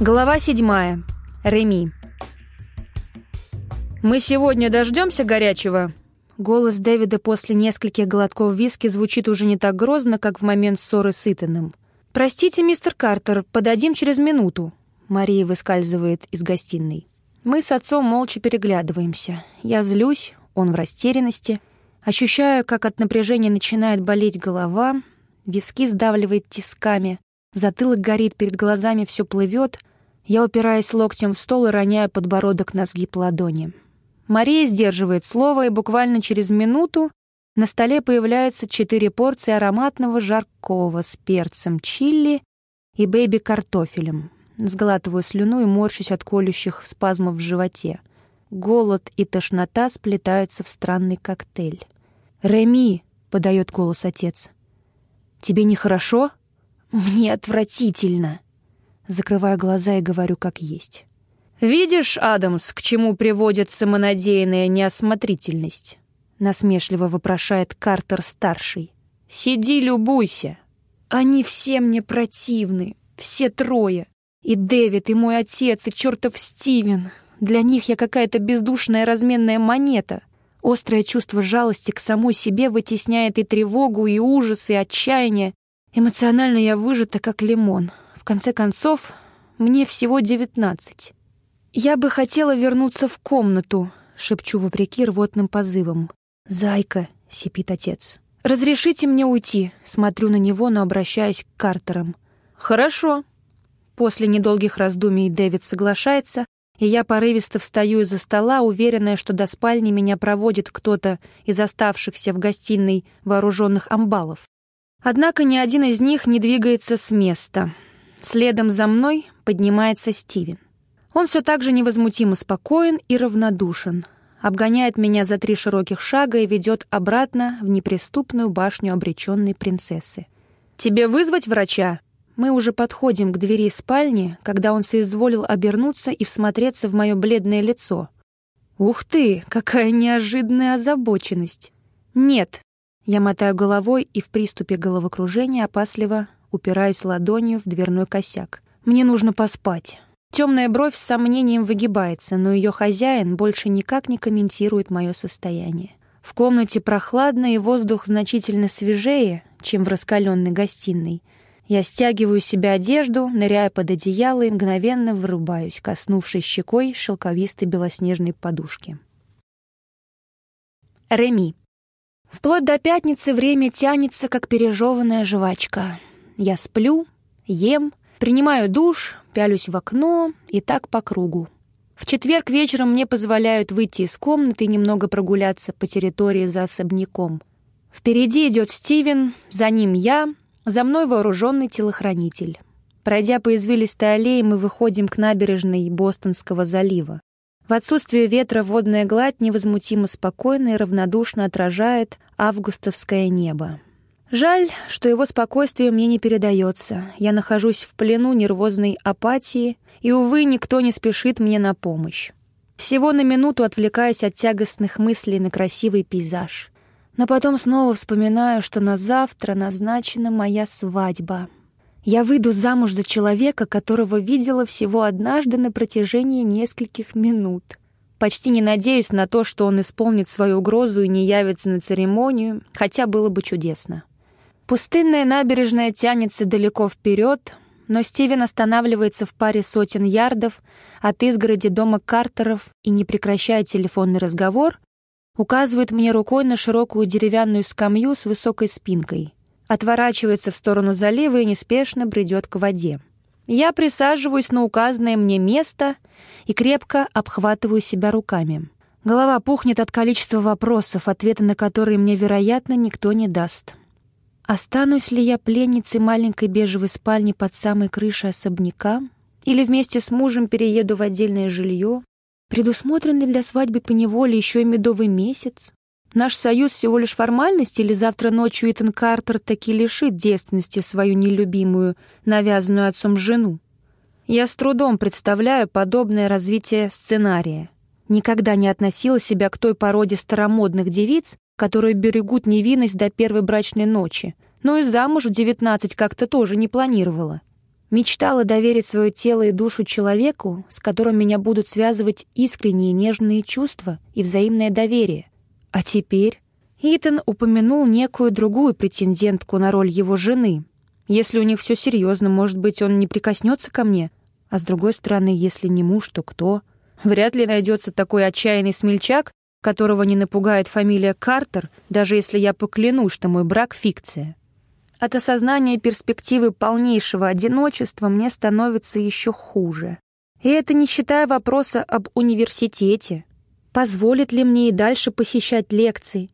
Глава седьмая. Реми. «Мы сегодня дождемся горячего?» Голос Дэвида после нескольких глотков виски звучит уже не так грозно, как в момент ссоры с Итаном. «Простите, мистер Картер, подадим через минуту». Мария выскальзывает из гостиной. Мы с отцом молча переглядываемся. Я злюсь, он в растерянности. Ощущаю, как от напряжения начинает болеть голова, виски сдавливает тисками, затылок горит, перед глазами все плывет. Я упираюсь локтем в стол и роняю подбородок на сгиб ладони. Мария сдерживает слово, и буквально через минуту на столе появляются четыре порции ароматного жаркого с перцем чили и бэйби-картофелем. Сглатываю слюну и морщусь от колющих спазмов в животе. Голод и тошнота сплетаются в странный коктейль. «Реми!» — подает голос отец. «Тебе нехорошо?» «Мне отвратительно!» Закрываю глаза и говорю как есть. «Видишь, Адамс, к чему приводит самонадеянная неосмотрительность?» Насмешливо вопрошает Картер-старший. «Сиди, любуйся!» «Они все мне противны, все трое. И Дэвид, и мой отец, и чертов Стивен. Для них я какая-то бездушная разменная монета. Острое чувство жалости к самой себе вытесняет и тревогу, и ужас, и отчаяние. Эмоционально я выжата, как лимон. В конце концов, мне всего девятнадцать. «Я бы хотела вернуться в комнату», — шепчу вопреки рвотным позывам. «Зайка», — сипит отец. «Разрешите мне уйти?» — смотрю на него, но обращаюсь к Картерам. «Хорошо». После недолгих раздумий Дэвид соглашается, и я порывисто встаю из-за стола, уверенная, что до спальни меня проводит кто-то из оставшихся в гостиной вооруженных амбалов. Однако ни один из них не двигается с места. Следом за мной поднимается Стивен. Он все так же невозмутимо спокоен и равнодушен, обгоняет меня за три широких шага и ведет обратно в неприступную башню обреченной принцессы. «Тебе вызвать врача?» Мы уже подходим к двери спальни, когда он соизволил обернуться и всмотреться в мое бледное лицо. «Ух ты, какая неожиданная озабоченность!» «Нет!» Я мотаю головой и в приступе головокружения опасливо упираюсь ладонью в дверной косяк. «Мне нужно поспать». Темная бровь с сомнением выгибается, но ее хозяин больше никак не комментирует мое состояние. В комнате прохладно и воздух значительно свежее, чем в раскаленной гостиной. Я стягиваю себе одежду, ныряя под одеяло и мгновенно вырубаюсь, коснувшись щекой шелковистой белоснежной подушки. Реми. Вплоть до пятницы время тянется, как пережеванная жвачка. Я сплю, ем, принимаю душ, пялюсь в окно и так по кругу. В четверг вечером мне позволяют выйти из комнаты и немного прогуляться по территории за особняком. Впереди идет Стивен, за ним я, за мной вооруженный телохранитель. Пройдя по извилистой аллее, мы выходим к набережной Бостонского залива. В отсутствие ветра водная гладь невозмутимо спокойно и равнодушно отражает августовское небо. Жаль, что его спокойствие мне не передается. Я нахожусь в плену нервозной апатии, и, увы, никто не спешит мне на помощь. Всего на минуту отвлекаюсь от тягостных мыслей на красивый пейзаж. Но потом снова вспоминаю, что на завтра назначена моя свадьба. Я выйду замуж за человека, которого видела всего однажды на протяжении нескольких минут. Почти не надеюсь на то, что он исполнит свою угрозу и не явится на церемонию, хотя было бы чудесно. Пустынная набережная тянется далеко вперед, но Стивен останавливается в паре сотен ярдов от изгороди дома Картеров и, не прекращая телефонный разговор, указывает мне рукой на широкую деревянную скамью с высокой спинкой, отворачивается в сторону залива и неспешно бредет к воде. Я присаживаюсь на указанное мне место и крепко обхватываю себя руками. Голова пухнет от количества вопросов, ответы на которые мне, вероятно, никто не даст. Останусь ли я пленницей маленькой бежевой спальни под самой крышей особняка? Или вместе с мужем перееду в отдельное жилье? Предусмотрен ли для свадьбы по неволе еще и медовый месяц? Наш союз всего лишь формальность, или завтра ночью Итан Картер таки лишит девственности свою нелюбимую, навязанную отцом жену? Я с трудом представляю подобное развитие сценария. Никогда не относила себя к той породе старомодных девиц, которые берегут невинность до первой брачной ночи, но и замуж в девятнадцать как-то тоже не планировала. Мечтала доверить свое тело и душу человеку, с которым меня будут связывать искренние нежные чувства и взаимное доверие. А теперь Итан упомянул некую другую претендентку на роль его жены. Если у них все серьезно, может быть, он не прикоснется ко мне? А с другой стороны, если не муж, то кто? Вряд ли найдется такой отчаянный смельчак, которого не напугает фамилия Картер, даже если я поклянусь, что мой брак — фикция. От осознания перспективы полнейшего одиночества мне становится еще хуже. И это не считая вопроса об университете. Позволит ли мне и дальше посещать лекции?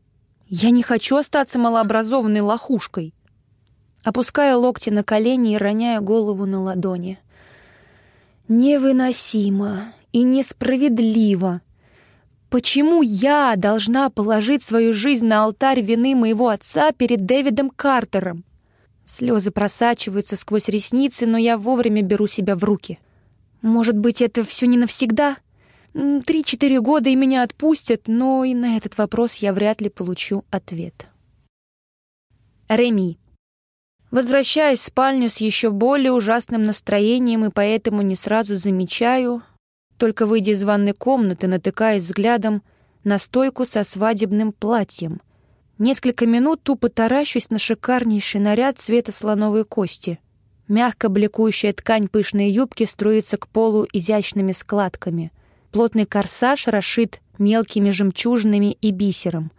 Я не хочу остаться малообразованной лохушкой. Опуская локти на колени и роняя голову на ладони. Невыносимо и несправедливо. Почему я должна положить свою жизнь на алтарь вины моего отца перед Дэвидом Картером? Слезы просачиваются сквозь ресницы, но я вовремя беру себя в руки. Может быть, это все не навсегда? Три-четыре года и меня отпустят, но и на этот вопрос я вряд ли получу ответ. Реми. Возвращаюсь в спальню с еще более ужасным настроением и поэтому не сразу замечаю, только выйдя из ванной комнаты, натыкаясь взглядом на стойку со свадебным платьем, Несколько минут тупо таращусь на шикарнейший наряд цвета слоновой кости. Мягко бликующая ткань пышной юбки струится к полу изящными складками. Плотный корсаж расшит мелкими жемчужинами и бисером.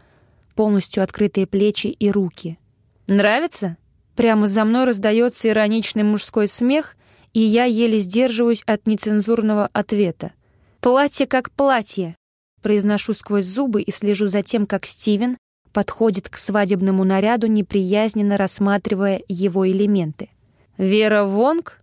Полностью открытые плечи и руки. «Нравится?» Прямо за мной раздается ироничный мужской смех, и я еле сдерживаюсь от нецензурного ответа. «Платье как платье!» Произношу сквозь зубы и слежу за тем, как Стивен подходит к свадебному наряду, неприязненно рассматривая его элементы. «Вера Вонг?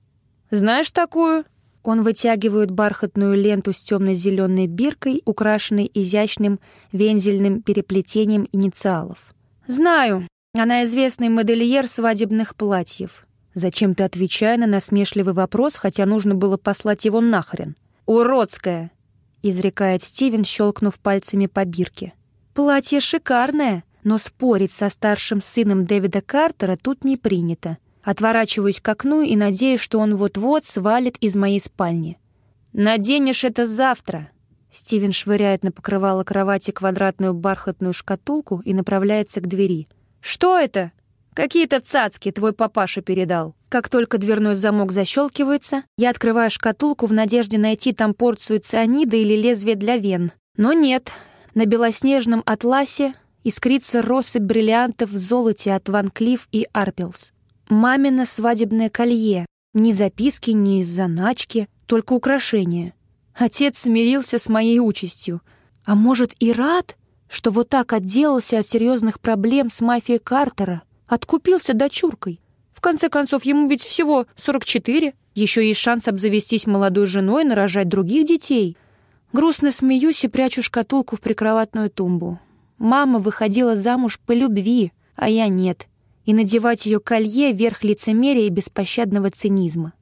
Знаешь такую?» Он вытягивает бархатную ленту с темно-зеленой биркой, украшенной изящным вензельным переплетением инициалов. «Знаю. Она известный модельер свадебных платьев». Зачем ты отвечая на насмешливый вопрос, хотя нужно было послать его нахрен? «Уродская!» — изрекает Стивен, щелкнув пальцами по бирке. Платье шикарное, но спорить со старшим сыном Дэвида Картера тут не принято. Отворачиваюсь к окну и надеюсь, что он вот-вот свалит из моей спальни. «Наденешь это завтра!» Стивен швыряет на покрывало кровати квадратную бархатную шкатулку и направляется к двери. «Что это?» «Какие-то цацки твой папаша передал». Как только дверной замок защелкивается, я открываю шкатулку в надежде найти там порцию цианида или лезвие для вен. Но нет, на белоснежном атласе искрится россыпь бриллиантов в золоте от Ван Клифф и Арпелс. Мамино свадебное колье. Ни записки, ни заначки, только украшения. Отец смирился с моей участью. А может, и рад, что вот так отделался от серьезных проблем с мафией Картера, откупился дочуркой. В конце концов, ему ведь всего 44, еще есть шанс обзавестись молодой женой и нарожать других детей — Грустно смеюсь и прячу шкатулку в прикроватную тумбу. Мама выходила замуж по любви, а я нет. И надевать ее колье — верх лицемерия и беспощадного цинизма.